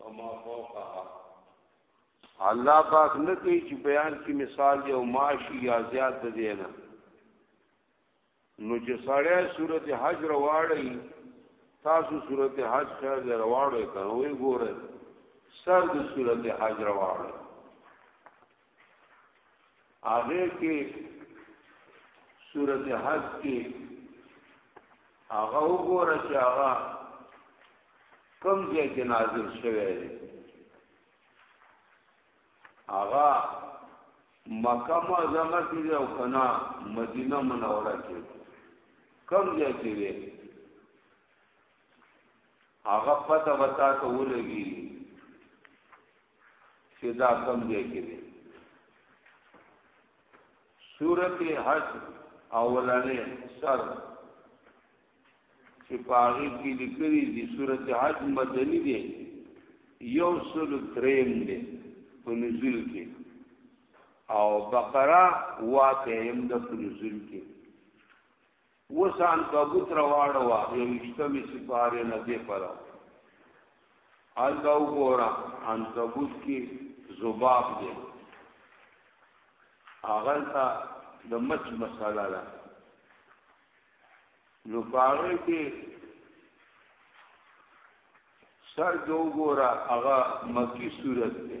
وما فوقها الله پاک نه کوي چې بیان کې مثال دی او معاشي یا زیات د دینه نو چې سړی صورت حج رواړی تاسو صورت حج خیر دی رواړی کنه وی ګوره سر د صورت حج رواړی هغه کې سورته حج کې هغه وګوره چې هغه کوم ځای کې نازل شوی دی هغه مکه معظمه کې او کنا مدینه منوره کې کوم ځای کې دی هغه پته وتا ته ولګي چې دا کم ځای کې دی سورت حج اولانې سر چې پاغي کې لیکلي دي سورت حج مدني دی یو سل دریم دی په نزول کې او بقره واتیم د په نزول کې اوس عنکبوت راواړوه یویشتمې سپارې نه دې پره هلته وګوره عنکبوت کې زباب دی هغلته د مچ مسله ده نو په هغې کې سر کې وګوره هغه مکی صورت دی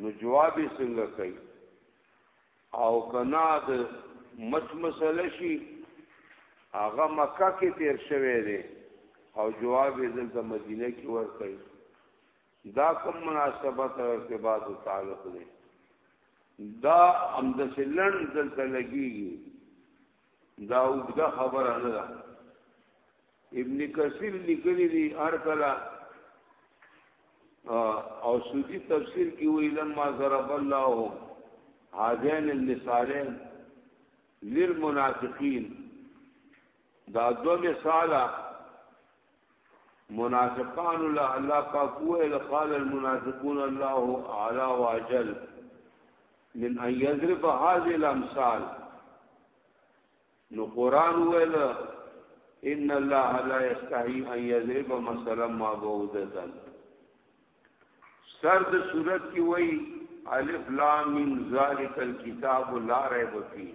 نو جواب یې څنګه کوي او کنا د مچ مسله شي هغه مکه کې تیر شوی دی او جواب یې دلته مدینه کې ورکړي دا کوم مناسبت او ارتباط او تعلق دی دا امدسلن دلته لګیږي دا وګدا خبره نه ده ابن کثیر لیکلی دی هر کله او سودی تفسیر کی وی لما ضرب الله هذين المثالين للمنافقين دا دو مثاله منافقان له الله پاک ویل قال المنافقون الله اعلى واجل من ان يضرب هذه الامثال نو قران ویل ان الله لا يستحي ان يضرب مثلا ما بعوده سرد صورت کی وای الف لام میم ذالک الكتاب لا ریب فیه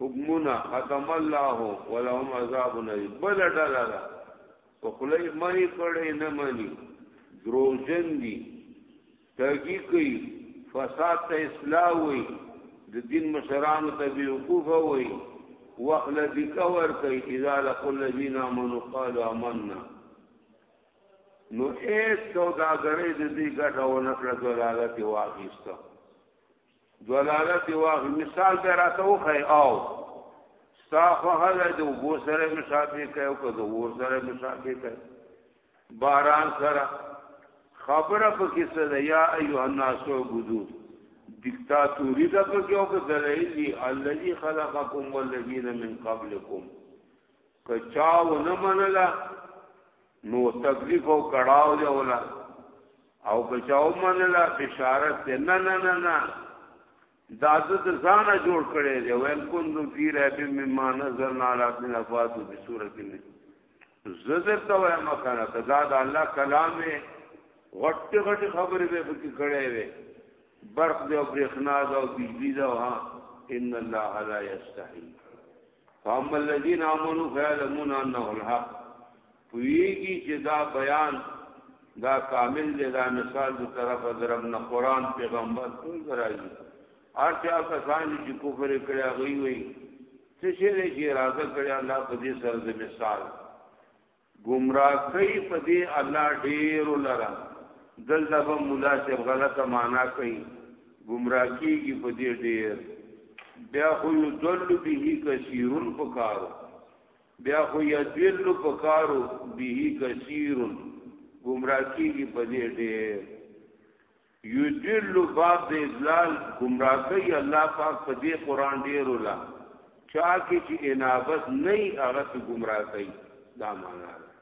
حکمونه ختم الله ولهم عذاب الیم بل ډله ده په خلی مری کړي نه مني دروژن دي تګي کوي فساد ته اصلاح وي د دین مشران ته بي وقوف وي وخل دي کور کوي اذا لقل الذين امنوا قالوا آمنا نو ایس سوداګرې د دې ګټه ونه کړه دلالت واغیسته دلالت واخ مثال به راته وخی او ستا خو هغه د وبو سره مشابه کوي او که د ور سره مشابه کوي باران سره خبره پکې څه ده یا ایه الناس عبدو دیکتاتوری ده پکې او که دلیل دی الذي خلقکم والذین من قبلکم کچاو نه منلا نو تکلیف او کړهو دی ولا او بچاو منلا بشارت دی نه نه نه نه دا د ځانه جوړ کړي دی ویل کوم فی رب مما نزلنا علی عبدنا فاتو بسورۃ زذر تو ما کان دا د الله کلام دی غټ غټ خبرې به پکې کړي وي برق دی او برېښنا دا او بجلی دا ها ان الله لا یستحی فاما الذين امنوا فيعلمون انه الحق پویږي چې دا بیان دا کامل دی دا مثال د طرف درم نه قران پیغمبر ټول راځي ارچا کسان چې کفر کړی غوي وي څه شي چې اراده کړی الله په دې سره د مثال ګمراه کوي په دې الله ډېرو لره دلته به مولا صاحب غلطه معنا کوي ګمراه کیږي په دې ډېر بیا خو یو دل به کثیرن پکارو بیا خو یا دل پکارو به کثیرن گمراه کیږي په دې ډېر یضل باب د اضلال گمراه کوي الله پاک په دې قران ډیر ولا چا کې چې انابت نه هغه ته گمراه کوي دا معنا ده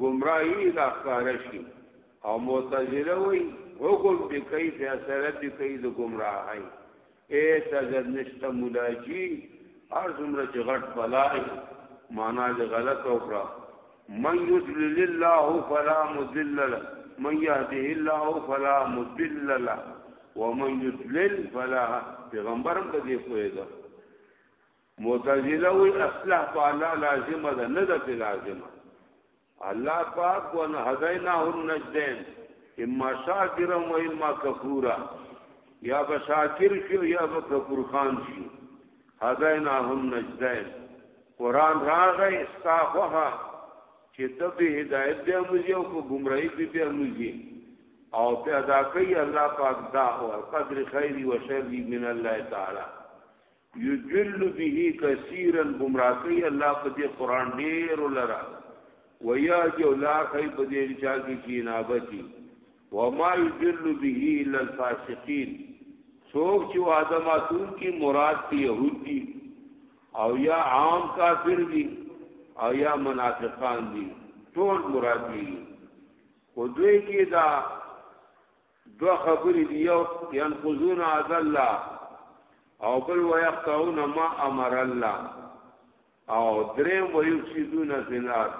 گمراهی دا ښکارشي او معتزله وي حکم به کوي فیصله به کوي د گمراهۍ هیڅ اجر نشته مولا جی هر څومره چې غټ بلای معنا دې غلط وکړه من یضلل الله فلا مضل له من يهده الله فلا مضل له ومن يضلل فلا پیغمبرم په دې پوهیږي معتزله وی اصلح په الله لازمه ده نه ده په لازمه الله پاک و نه هدینا النجدین اما شاکرا و اما کفورا یا به شاکر شو یا به کفور خان شو هدینا النجدین قران راغی استاخه چې ته به هدایت به موږي او کو گمراهي به به موږي او په ادا کوي الله پاک دا او قدر خیری و شر من الله تعالی یضل به کثیرا گمراه کوي الله په دې قران ډیر لرا ويهدي لار کوي په دې چا کې چې نابتي وما یضل به الا الفاسقین څوک چې وعده ماتون کی مراد دی يهودي او یا عام کافر دي او یا منافقان دي ټول مراد دي خو دوی کې دا دوه خبرې دي یو ينقضون عهد الله او بل ويقطعون ما امر الله او دریم ويفسدون في الارض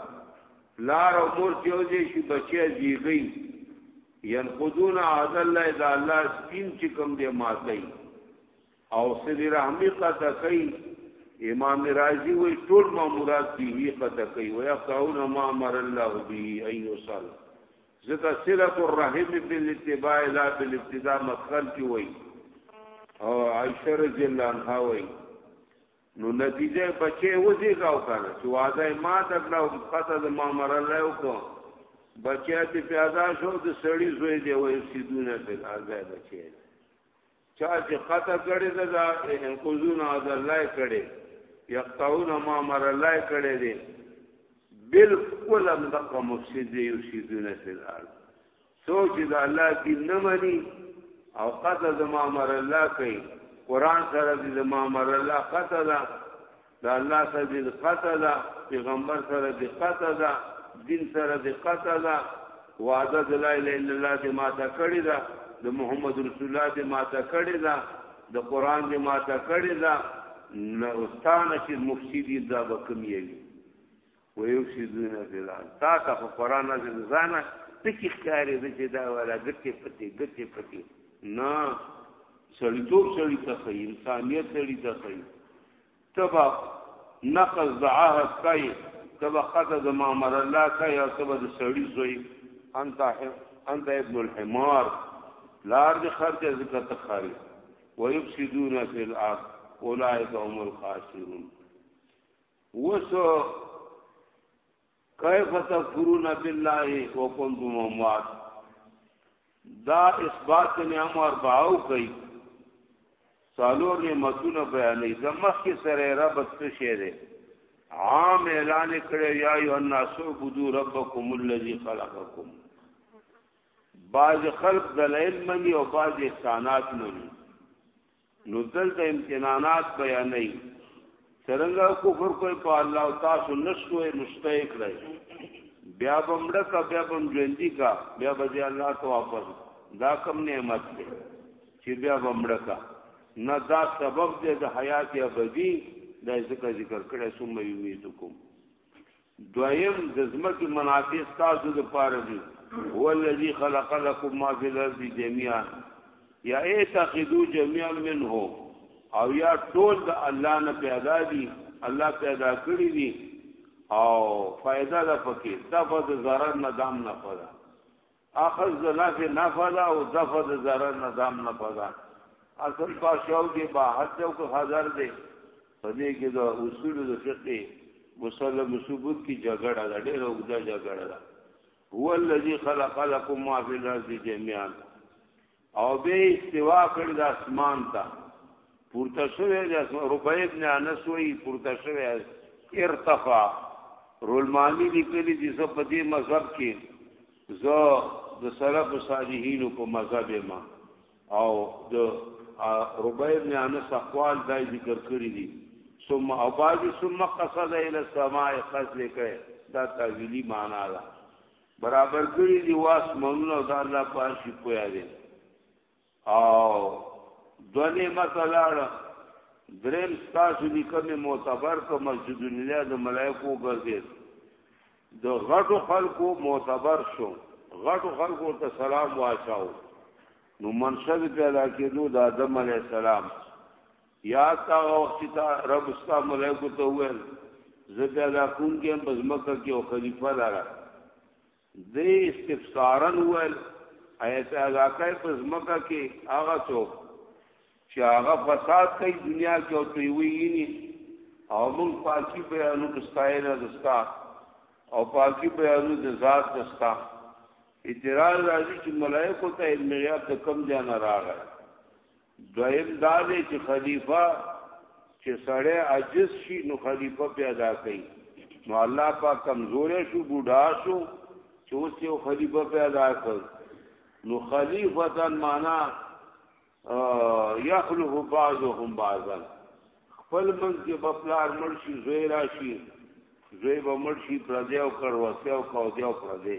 لار او مور چې وځي شي بچي زیږي ينقضون عهد الله اذا الله سپین چې کوم دی ماتي او سری رحمی قطع کوي امام رازی وی ټول مامورات به قطع کوي ويقطعون ما امر الله به ايوصل ځکه صلت الرحم بالاتباع لا بالابتداء مدخل کې وای او عائشه رضی الله عنها وای نو نتیجه بچي وځي کاو کنه چې وعده ما تکړه او پته د ما مر الله او کو بچي ته پیدا شو د سړی زوی دی وای سیدونه په آزاد بچي چا چې قطع کړي ده دا انقذون از الله کړي یقطعون ما مر الله کړي دي بالکل هم دغه مفسد دی یفسدون فی الارض سوچ دا الله دې نه مني او قطع زما مر الله کوي قران سره دې زما مر الله قطع ده دا الله سره دې قطع ده پیغمبر سره دې قطع ده دین سره دې قطع ده وعده د لا اله الا الله دې ماته کړی ده د محمد رسول الله دې ماته کړی ده د قران دې ماته کړی ده نه استانه چې مفسدی دا بکمیږي ويفسدون في الارض تا ته په قران نظر ځانه تکي ښکارې د چې دا ولا ګټه پتی ګټه پتی نه سړیتوب سړی ته خی انسانیت سړی ته خی تبا نقض د عهد کوي تبا قطع د مامر الله کوي او تبا د سړی زوی انت انت ابن الحمار لار د خرج ذکر ته خاري ويفسدون في الارض اولئك هم الخاسرون وسو کیف تکفرون بالله وکنتم اموات دا اثبات نعم اربعو کوي سالور نعمتونه بیانې زمخ کې سره رب څه شه ده عام اعلان کړي یا ایو الناس عبدو ربکم الذی خلقکم باز خلق دلائل منی او باز احسانات منی نو دلته امتنانات بیانې څنګه کفر کوي په الله او تاسو نشوي نشته کړی بیا بمړه کا بیا بم ژوندۍ کا بیا به الله ته واپس دا کم نعمت دی چې بیا بمړه کا نه دا سبب دی د حیات ابدی د ذکر ذکر کړه ثم یمیتکم دویم د ځمکې منافع ستاسو لپاره دي هو الذي خلق لكم ما في الارض جميعا یا اتخذوا جميعا منه او یا ټول د الله نه پیدا دي الله پیدا کړی دي او فائدہ ده پکې دغه د zarar نه دام نه پدا اخذ د نفع نفع ده او دفع د ضرر نه دام نفع ده اصل پاشاو کې باحت ده او که حضر ده په دې کې د اصول د فقه مسلم ثبوت کې جګړه ده ډېر وګړه جګړه ده هو الذي خلق لكم ما في الارض جميعا او به استوا کړی د اسمان ته پورته شوی د اسمان ربع ابن انس وی پورته شوی ارتفاع رولمانی لیکلی چې زه په دې مذهب کې زه د سلف صالحینو په مذهب ما او د ربع ابن انس اقوال دا ذکر کړی دي ثم اباجی ثم قصد الى السماء قصد کړي دا تعویلی معنا ده برابر کړی دی واس مونږ دا الله پاک شي پویا دی او دونه مسلاړه دریم تاسو لیکمه معتبر کو مسجد الله د ملائکو ګرځید د غټو خلکو معتبر شو غټو خلکو ته سلام واچاو نو منشد پیدا کېدو د آدم علی السلام یاد ته هغه وخت چې تا رب ستا ملایکو ته وویل زه پیدا کوم کې په ځمکه کې او خلیفه لاره دې استفسارن وویل آیا پیدا کوي په ځمکه کې هغه څوک چې هغه فساد کوي دنیا کې او ته ویینی او موږ پاکي بیانو دستایره دستا او پاکي بیانو د ذات دستا اعتراض راځي چې ملائکه ته علم غیب د کم ځان راغی دویم دا دی چې خلیفہ چې سړی عجز شي نو خلیفہ پیدا کوي نو الله پاک کمزورې شو بوډا شو چې اوس یو خلیفہ پیدا کړ نو خلیفتا معنا یخلف بعضهم بعضا خپل منځ کې بپلار مرشي زوی راشي زوی به مرشي پردې او کړوسه او کاودې او پردې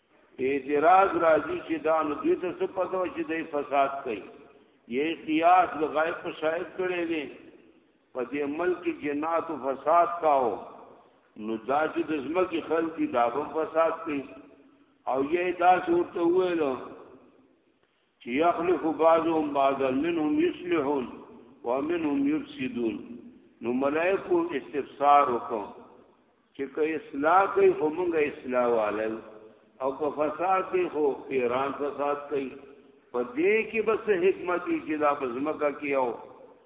اعتراض راځي چې دا نو دوی ته څه پته و چې دوی فساد کوي یې قیاس د غیب په شاهد کړی دی په دې ملک کې جنات او فساد کاو نو دا چې د ځمکې خلک دي دا به فساد کوي او یې دا ورته ویلو چې يخلف بعضهم بعضا منهم يصلحون ومنهم يفسدون نو ملائکو استفسار وکړ چې که اصلاح کوي خو موږ اصلاح والو او که فساد کوي خو ایران فساد کوي په دې کې بس حکمت چې دا بزمکه کې او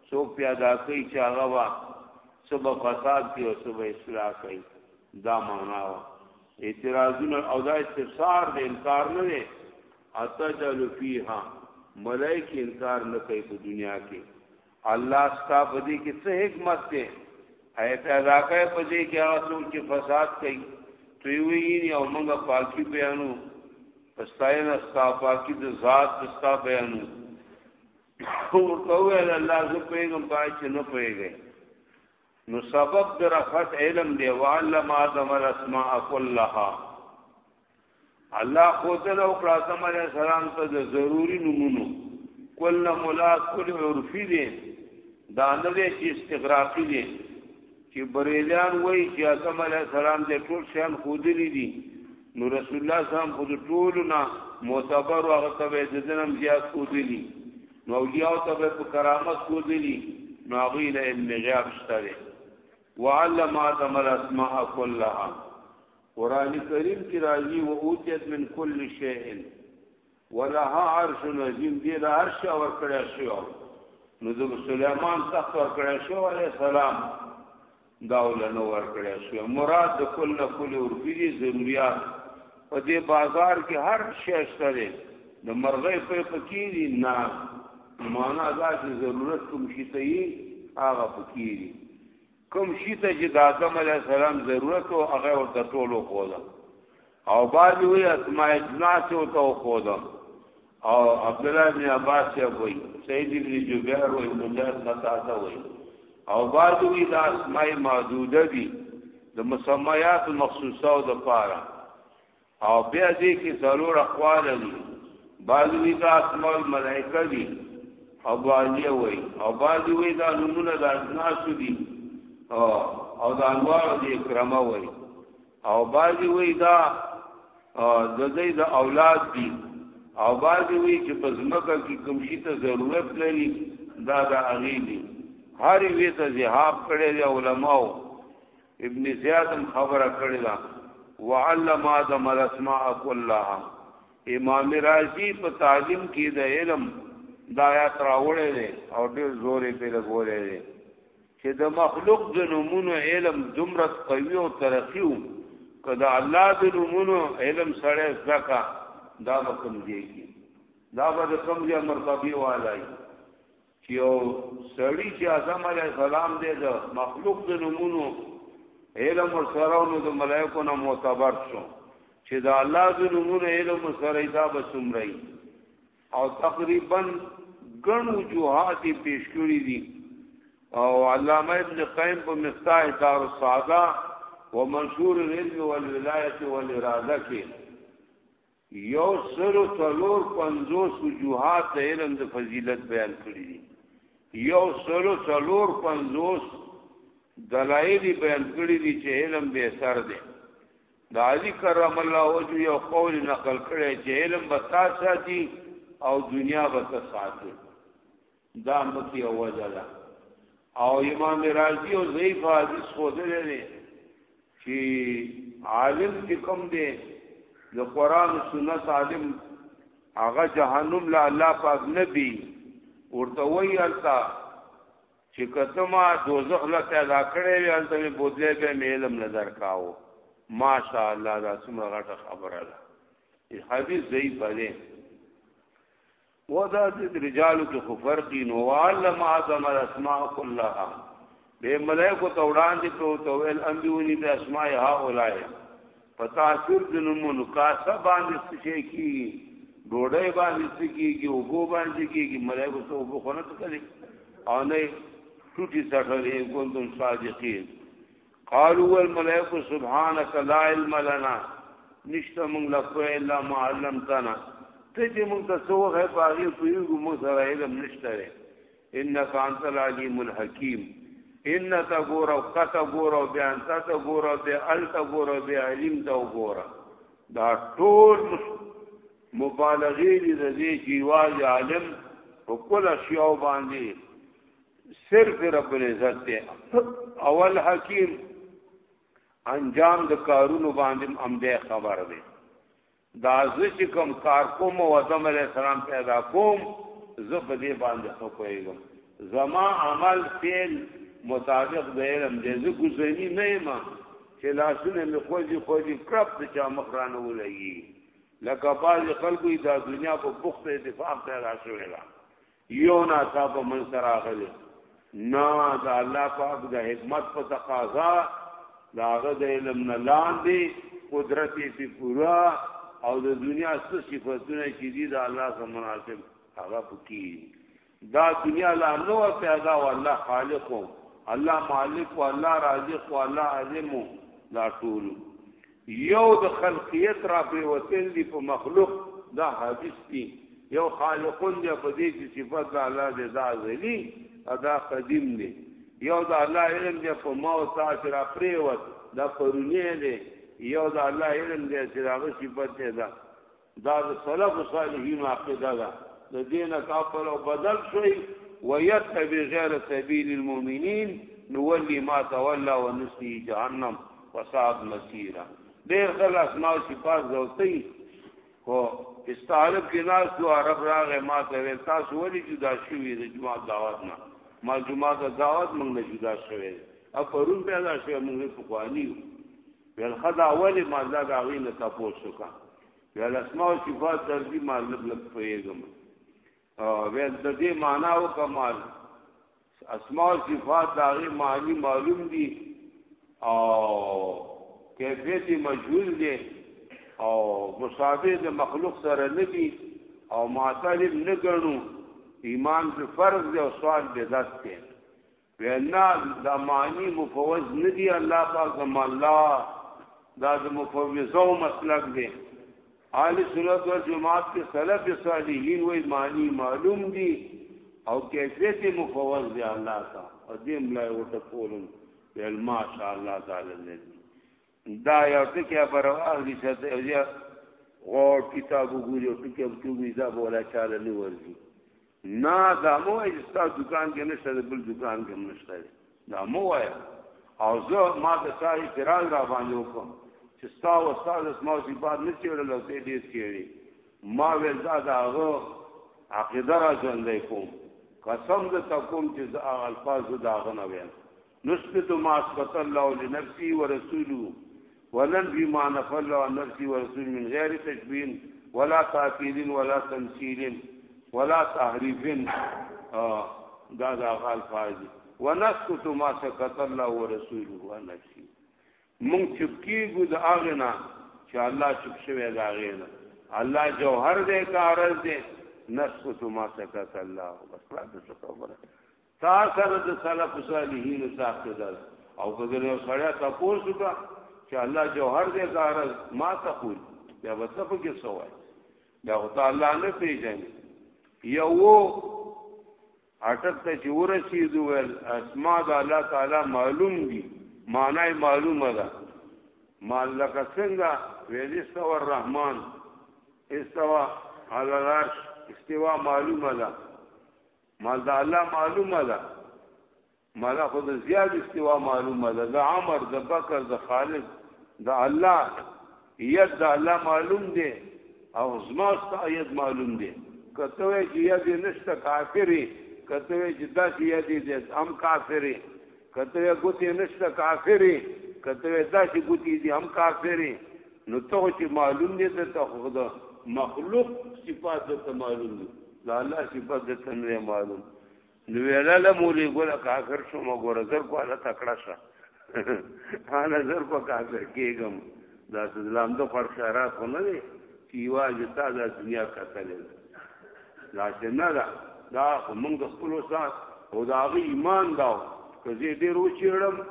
سو پیدا کوي چې هغه وا صبح فساد کوي او صبح اصلاح کوي دا معنا وا اعتراضونه او دا استفسار د انکار نه دی اتجعل فیها ملائک انکار نه کوي په دنیا کې الله ستا په دې کې څه حکمت دی اي پیدا کوي په دې کې هغه څوک چې فساد کوي دوی وییني او موږ پاکي بیانو پستاین استا پاکي د ذات استا بیانو ورته ویل الله زه پیغام پای چې نه پیږي نو سبب د رفعت علم دی وعلم آدم الاسماء كلها الله خو ته لو کړه آدم علی السلام ته د ضروری نمونو کل مولات کل عرفی دی دا نه دی چې استغراقی دی چې بریلیان وای چې آدم علی السلام د ټول شان خودلی دي نو رسول الله سلام خود ټول نه معتبر او هغه ته د جنم زیات خودلی نو اولیاء ته په کرامت خودلی نو هغه له علم غیب شته وعلم آدم الاسماء كلها قرآن کریم کی راځي و اوتیت من کل شیء ولها عرش عظیم دې له عرش اور کړه شو نو د سليمان تخت اور کړه شو عليه السلام دا ولنه ور کړه شو مراد د کل نه کل اور پیری ضرورت په دې بازار کې هر شی شته دی د مرغې په فکیری نه معنا دا چې ضرورت کوم شي ته یې هغه فکیری کوم شي ته چې د آدم علی السلام ضرورت او هغه ورته ټول وخوده او بعد وی اسماء اجناس او تو خودم او عبد الله بن عباس یا وی سید ابن جبیر او مجاهد قطاده وی او بعد وی د اسماء معدوده دي د مسمیات مخصوصه او د پاره او بیا دې کې څلور اقوال دي بعض وی دا اسماء الملائکه دي او بالیه وی او بعض وی دا نمونه د اجناس دي او دا انوار دي کرامه وی او بعض وی دا د دې د اولاد دي او بعض وی چې په ځمکه کې کوم شي ته ضرورت لري دا د اغي دي هر وی ته زهاب کړي علماء ابن زیاد هم خبره کړی دا وعلم آدم الاسماء كلها امام رازی په تعلیم کې د علم دا آیات راوړی دی او ډیر زور یې په لګولې دی چې د مخلوق د نمونو علم دومره قوي او ترقی وو کله الله د نمونو علم سره زکا دا وکم دی دا به کوم یې مرتبه والای چې یو سړی چې اعظم علی السلام دی د مخلوق د نمونو علم سره نو د ملائکو نه معتبر شو چې د الله د نمونو علم سره دا به سمري او تقریبا ګڼو جوهات پیش کړی دي او علامه ابن قیم په مفتاح دار الساده ومنشور العلم والولایت والاراده کې یو سل او څلور پنځوس وجوهات د علم د فضیلت بیان کړی دي یو سل او څلور پنځوس دلایل بیان کړی دي چې علم به سر دی د علی کرم الله وجه یو قول نقل کړی چې علم به تاسو دي او دنیا به تاسو دا مکی او وجه ده او امام رازی او ضعیف حدیث خو دې لري چې عالم چې کوم دی د قران او سنت عالم هغه جهنم لا الله پاک نبی ورته وی التا چې کته ما دوزخ لا پیدا کړې وی الته می بوتلې به میلم نظر کاو ماشاء الله دا څومره غټه خبره ده حدیث ضعیف دی ودا چې رجالو کې خو فرق نو علم اعظم الاسماء كلها به ملائکه ته وړاندې کو تو ال انبيوني د اسماء هؤلاء پتا سر د نمونو کاسه باندې شي کی ډوډۍ باندې کیږي او بو باندې کیږي ملائکه ته وبو خونه ته کوي او نه ټوټي سره یې کوم صادقین قالوا الملائک سبحانك لا علم لنا نشته موږ لا کوه الا ما علمتنا ته چې موږ ته څو غه پاغي پیږو موږ سره علم نشته انك انت العليم الحكيم ان تا ګور او کته ګور او بیان تا تا ګور او به ال تا ګور او به علم تا ګور دا ټول مبالغه دي د دې چې واجب عالم په کله شیاو باندې صرف رب العزت دی اول حکیم انجام د کارونو باندې امده خبر دی دا زه چې کوم کار کوم او آدم علی السلام پیدا کوم زه په دې باندې خو کوم زما عمل فعل مطابق د علم دې زه ګزنی نه ما چې لاسونه مې خوځي خوځي کرپ د چا مخ رانه ولګي لکه باز خلکو دا دنیا په بوخت اتفاق ته راشوي یو ناڅاپه من سره راغلی نه د الله پاک د حکمت په تقاضا دا هغه د علم نه لاندې قدرت یې پورا او د دنیا څه صفاتونه چې دي د الله سره مناسب هغه پکې دا دنیا لا نو پیدا او الله خالق او الله مالک او الله رازق او الله عظیم دا ټول یو د خلقیت را پریوتل دی په مخلوق دا حدیث دی یو خالقون دی په دې چې صفات د الله دی دا ازلی ادا قدیم دی یو د الله علم دی په ما او تا چې را پریوت دا پرونی دی یو د الله علم دی چې هغه صفات دی دا دا د سلف صالحین عقیده ده د دین کافر او بدل شوی ويتبع غیر سبیل المؤمنین نولی ما تولى ونسلی جهنم وساد مسیرا ډیر خل اسماء صفات زوتی کو استعارب کې ناس دو عرب راغې ما ته ویل تاسو ولې جدا شوی د جماعت دعوت نه ما جماعت دعوت موږ نه جدا شوی اپرون پیدا شوی موږ په قوانینو ویل خدا اولی ما دا دا غی نه تاسو کا ویل اسماء او صفات درځي ما لګ لګ پویګم او ویل د دې معنا او کمال اسماء او صفات دا غی معنی معلوم دي او کیفیت مجهول دي او مشابه د مخلوق سره نه دي او معتلم نه ګڼو ایمان به فرض دی او سوال به دست دی وینا د معنی مفوض ندی الله پاک د الله دا د مفوضو مسلک دی اهل سنت و جماعت کې سلف صالحین وای معنی معلوم دي او کیفیت مفوض دی الله تا او دې ملای وټه کولم ویل ماشاء الله تعالی دې دا یو ټکی پر واغلی چې یو ځای او کتاب وګوري او ټکی وګوري دا بولا چاله نه ورځي نه دا مو ایستا دکان کې نشته بل دکان کې نشته دا مو وایا او زه ما د ساري فراغ را باندې وکم چې ستا او استاد اسماء سي بعد نه چیرل او دې دې چیرې ما ول دا دا هغه عقیده را ژوندې کوم قسم دې تکوم چې زه الفاظ دا غنوم نثبت ما اثبت الله لنفسه ورسوله وننفي ما نفى الله عن نفسه ورسوله من غير تشبيه ولا تعطيل ولا تمثيل ولا تحريف دا دا غال فاز ونسكت ما سكت الله ورسوله عن نفسه مونږ چپ کیږو د هغه نه چې الله چپ شوی دا غینا الله جوهر دې کارز دې نسکت ما سکت الله بس راته خبره تا سره د سلف صالحین صاحب ته ده او که د یو سړی تاسو ته چې الله جوهر دې کار ما تقول بیا وسه په کې سوای بیا خو ته الله نه پیژنې یو اټک ته چې ورسېدو ول اسماء د الله تعالی معلوم دي معنی معلومه ده مالک څنګه ویل استوا الرحمن استوا على العرش استوا معلومه ده مال د الله معلومه ده مال خو د زیاد استوا معلومه ده د عمر د بکر د خالد د الله ید د الله معلوم دی او زماست ید معلوم دی کته وی چې ید نشته کافری کته وی چې داس ید دی هم کافری کته وی ګوتی نشته کافری کته وی داس ګوتی دی هم کافری نو ته چې معلوم دی ته خو د مخلوق صفات ته معلوم دی دا الله صفت د تنوی معلوم نو ویلا له مولي ګل کافر شو ما ګور زر کو الله تکړه شه انا زر کو کافر کېګم دا اسلام د خور شهرات خو نه دی چې واج تا د دنیا کتلې لا څنګه دا دا موږ خپل وسات او دا غي ایمان دا که زه ډیر و چیرم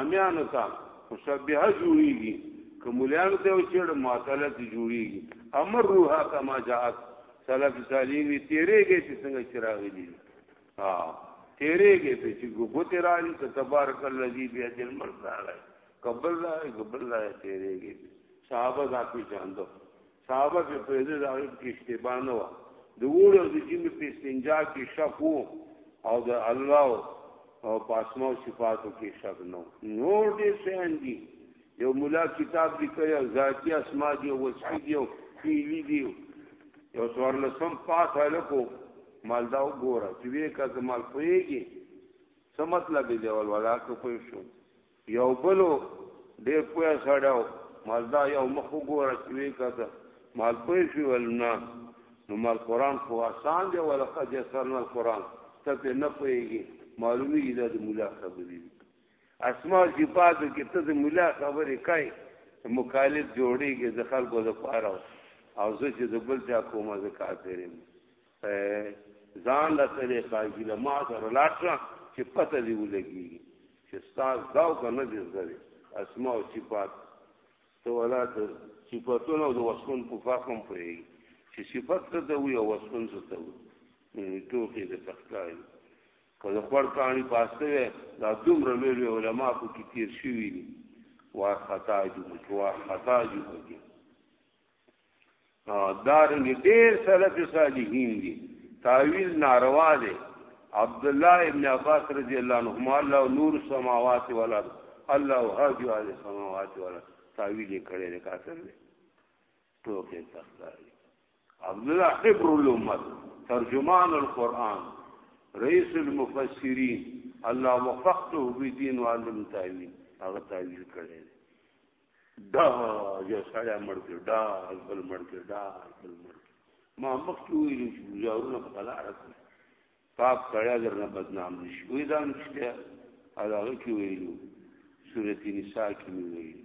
امیان تا مشبهه جوړیږي که مولانو ته و چیرم معطله جوړیږي امر روحا کما جاءت سلف صالحین وی تیرېږي چې څنګه چراغی دي ها تیرېږي ته چې ګوت راځي ته تبارک الذی بیاد الملک راځي قبل راځي قبل راځي تیرېږي صحابه ذاتی جاندو صحابه په پیدا ځای کې اشتباه نه و د وړو د جیم په استنجا کې شک او د الله او پاسمو صفاتو کې شک نو نور دې شین دي یو مولا کتاب لیکلی او ذاتی اسما دی او وصفی دی او فعلی دی یو څوارلسم پاس هلکو مالدا وګوره چې وې کا زمال پويږي څه مطلب دی ول ولا کو پوه شو یو بلو ډېر پوه سړیو مالدا یو مخ وګوره چې وې کا ته مال پوه شو ول نه نو مال قران خو آسان دی ولقد یسرنا القران ته نه پويږي معلومی دا د مولا خبرې دي اسماء صفاتو کې ته د مولا خبرې کوي مخالف جوړيږي د خلکو د پاره او زه چې د بل چا کوم زه کافرم ځان له سره قاضي له ما سره لاټه چې پته دی ولګي چې ستاسو دا کنه دې زده اسماء صفات ته ولا د صفاتونو د وسون په فهم پوي چې صفات ته وي او وسون ته وي ټوکی د تخکاری که د خوړ کاڼي پاسته وی دا دومره لوی لوی علما په کې تیر شوي دي وار خطا جو پکې وار خطا جو پکې دارنګ ډیر سلف صالحین دي تعویل ناروا دی عبد الله ابن عباس رضی الله عنهما الله نور سماوات والارض الله هادی علی سماوات والارض تعویل کړي نه کاتل ټوکې تختاري عبد الله حبر الامه ترجمان القرآن رئیس المفسرین الله وفقته به دین عالم تعویل هغه تعویل کړی دا یو سړی مړ کړ دا بل مړ کړ دا بل مړ ما مخکې ویل چې زارونه په قلار کړ پاک سړی درنه بدنام نشي وې دا نشته هغه کې ویلو سورته نساء کې ویلو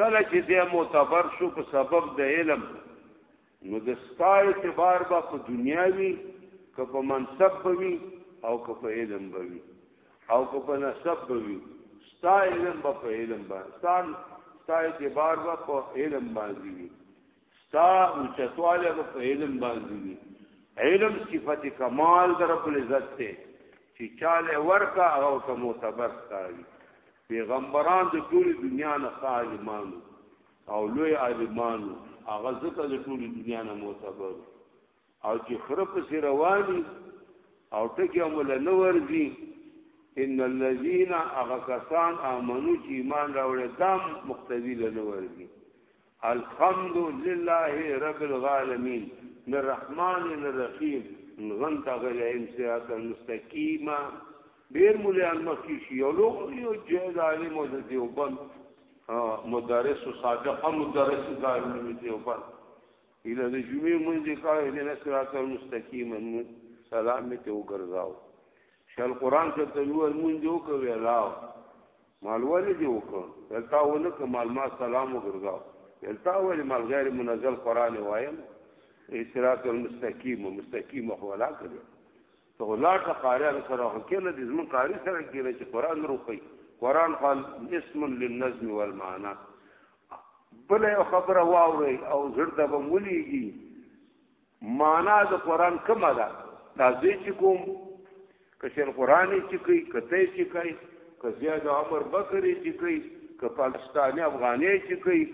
کله چې دی معتبر شو په سبب د علم نو د ستا اعتبار به په دنیا وي که په منصب به وي او که په علم به وي او که په نسب به وي ستا علم به په علم باندې ستا ستا اعتبار به په علم باندې وي ستا اوچتواله په علم باندې دي علم صفت کمال در په عزت ته چې چاله ورکا او ته معتبر ستاري پیغمبران د ټول دنیا نه عالمان او لوی عالمان هغه ځکه د ټول دنیا نه معتبر او چې خرپ سي رواني او ټکی عمل نه ورزي ان الذين اغكسان امنوا چې ایمان راوړل دام مقتدی له ورزي الخمد لله رب الغالمين نه رحمان نه رحيم نغن تا غلائم صراط المستقيم ډیر مليان مخکې شي یو لوګ یو جهاد عالم او د دیوبند مدرس او صادق مدرس دارالعلوم دیوبند اله د جمعې مونږ کار دې نه صراط المستقیم سلام ته وګرځاو شل قران ته تلو مونږ یو کوي لاو مال ولې دې وکړ؟ ویل تا ونه کړ مال ما سلام وګرځاو ویل تا ولې مال غیر منزل قرآن وایم صراط المستقیم مستقیم خو ولا کړی ته ولاټ قاریان سره خو کله دې زمون قاری سره کېږي چې قران روخی قران قال اسم للنظم والمعنى بل یو خبره واوري او زړه به مولېږي معنا د قران کومه ده تازه چې کوم که شیخ قران چې کوي کته چې کوي که زیاد عمر بکری چې کوي که پاکستاني افغاني چې کوي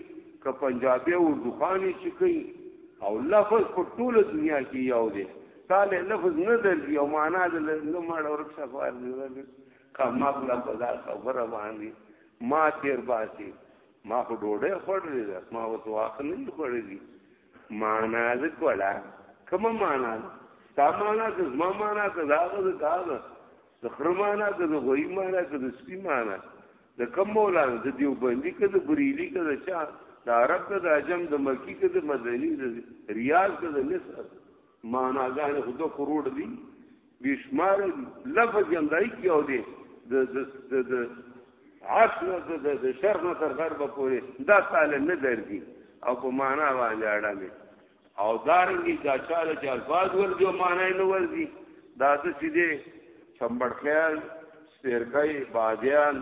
که پنجابي او دخاني چې کوي او لفظ په ټوله دنیا کې یو دی تاله لفظ نه درځي او معنا د نه مړ ورک سفر دی کما بلا بلا خبره باندې ما تیر باسي ما خو ډوډۍ خوړلې ده ما اوس واخ نه خوړلې معنا ذک ولا کوم معنا ستا معنا که زما معنا که داغه د کاغه د خره معنا که د غوی معنا که د سپی معنا د کم مولانا د دیوبندی که د بریلی که د چا د عرب که د عجم د مکی که د مدنی د ریاض که د مصر معناګان خو دو کروڑ دي بیشمار لفظ هم دای کی او دی د د د عصر د د شرق نه تر غرب پورې دا تعالی نه درځي او په معنا باندې اړه او دارنګي دا چاله چې الفاظ ورځي او معنا نه ورځي دا د سیده چمبړ خیال سپیرکای بادیان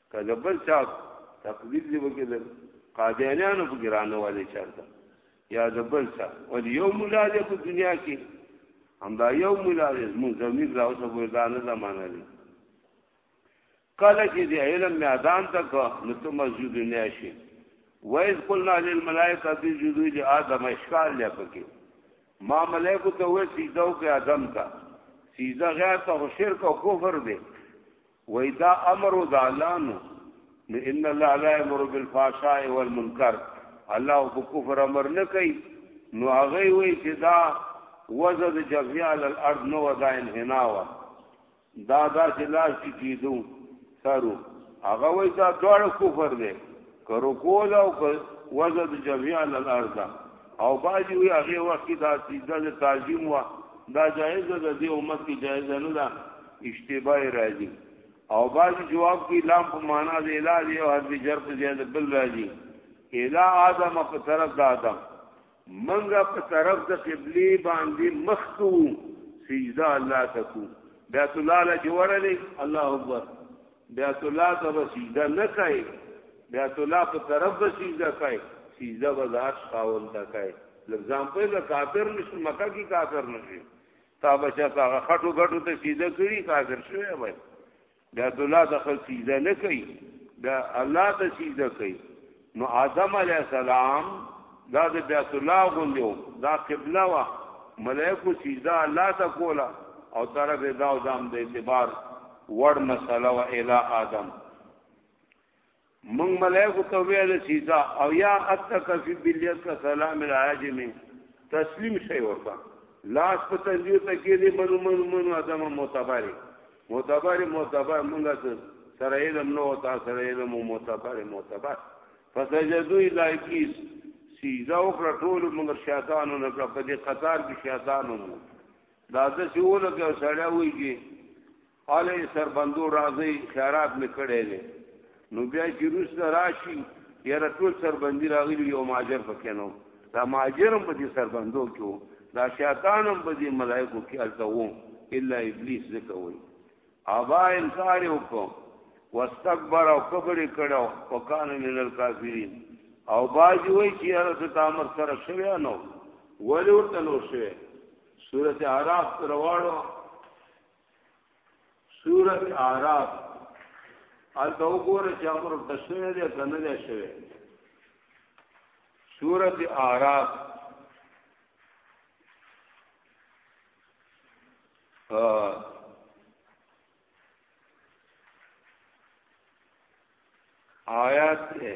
که د بل چا تقدیر دی وکړي د قادیانانو په ګرانه والي چارته یا د بل چا ول یو مولا دی په دنیا کې همدا یو مولا دی موږ زمیر راوته په ځانه زمانه دی کله چې د علم میدان ته کو نو ته موجود نه شي وایز قلنا للملائکه تسجدوا لآدم اشکال لیا پکې ما ملائکه ته وې سجده وکړه آدم ته سجده غیر ته شرک او کفر دی وای دا امر د الله نو نو ان الله لا امر بالفحشاء والمنکر الله په کفر امر نه کوي نو هغه وی چې دا وزد جبهه علی الارض نو دا انحنا وا دا دا چې لاس کې کیدو سارو هغه وی دا دوړ کفر دی کرو کول او وزد جبهه علی الارض او باجی وی هغه وخت دا سیده تعظیم وا دا جایز ده د امت کې جایز نه ده اشتباه راځي او بعضی جواب کی لام په معنا د اله دی او حرف جر په ځای د بل راځي اله ادم په طرف د ادم منګه په طرف د قبلی باندې مخ کو سجده الله تکو بیت الله له جوړلې الله اکبر بیت الله ته سجده نه کوي بیت الله په طرف د سجده کوي سجده بازار خاون تا کوي لږ ځان په کافر نشو مکه کی کافر نشو تا به چې هغه خټو غټو ته سیده کړی کافر شوی وای دا د الله د خپل سیده نه کوي دا الله ته سیده کوي نو آدم علی السلام دا د بیت الله غوندیو دا قبله وا ملائکه سیده الله ته کولا او طرف دا او دام د اعتبار وړ مسله وا الی آدم مونږ ملائکه ته ویل سیزا او یا اتکفی بلیت کا سلام العاجم تسلیم شي ورته لاس په تنجو ته کې دې منو منو منو ادم معتبر معتبر معتبر مونږه سره علم نو تا سره علم معتبر معتبر فسجدوا الا ابلیس سیزا او پر ټول مونږ شیطانو نه په دې قطار کې شیطانو دا د سیول کې سړی وایي اله سر بندو راځي خیرات مې کړی دی نو بیا چې روس ته راشي یاره ټول سربندي راغلي یو ماجر پکې نو دا ماجر هم په دې سربندو کې وو دا شیطان هم په دې ملایکو کې هلته وو الا ابلیس ځکه وایي ابا انکار یې وکړو واستکبر او کبر یې کړو وکانه من الکافرین او باج وایي چې یاره د تامر سره شوی نو ولې ورته نو شوی سورته اعراف ترواړو سورت اعراف الته وګوره چې امر تشنه دې کنه دې شوی سورت اعراف آیات ہے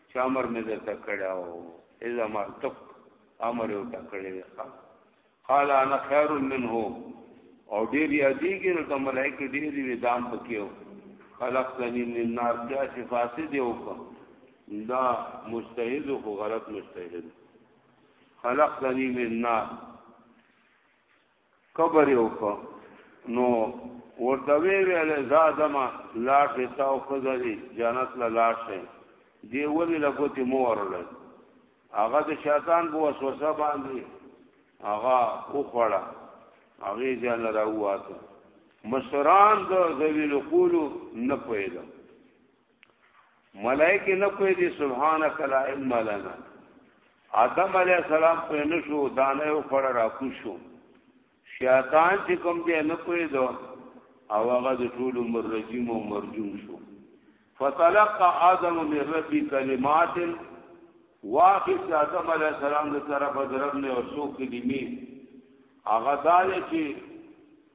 چې امر مې درته کړی او اذا ما تک امر یو تا کړی دی قال انا خير منه او ډیر یادېږي نو ته ملایکه ډیر دی دام پکېو خلقتنی من النار بیا چې فاسد یو کا دا مستحیل خو غلط مستحیل خلقتنی من النار قبر یې وکړ نو ورته وی ویل زادما لاړ دې تاو خزري جنت له لاړ شي دی ولې لګوتې مو ورلې هغه د شیطان په وسوسه باندې هغه وخوړه هغه ځان راواته مشران د ذویل قول نه پیدا ملائکه نه کوي دي سبحانك لا علم لنا آدم علی السلام په نشو دانه او خړ را کوشو شیطان چې کوم دې نه کوي دو او هغه د ټول عمر رجیم او مرجوم شو فتلقى آدم من ربي كلمات واقف آدم علی السلام د طرف درب نه او څو کلمې هغه دال چې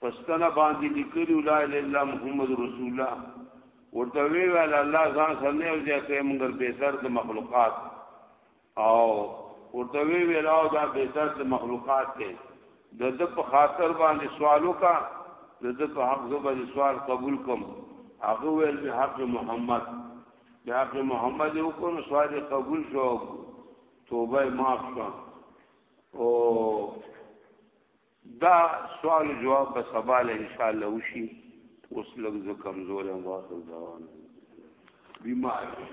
په ستنه باندې لیکلو لا اله الا محمد رسول الله ورته ویل الله ځان سره نه یو ځای کوي مونږ به سر د مخلوقات او ورته وی ویلاو دا بهتر د مخلوقات دی د د په خاطر باندې سوال وکا د د په حق زبر سوال قبول کوم هغه ویل به حق محمد به حق محمد یو کوم سوال قبول شو توبه معاف شو او دا سوال او جواب به سبا له ان شاء الله وشي اوس لږ زه کمزور یم واخل دا بیمار یم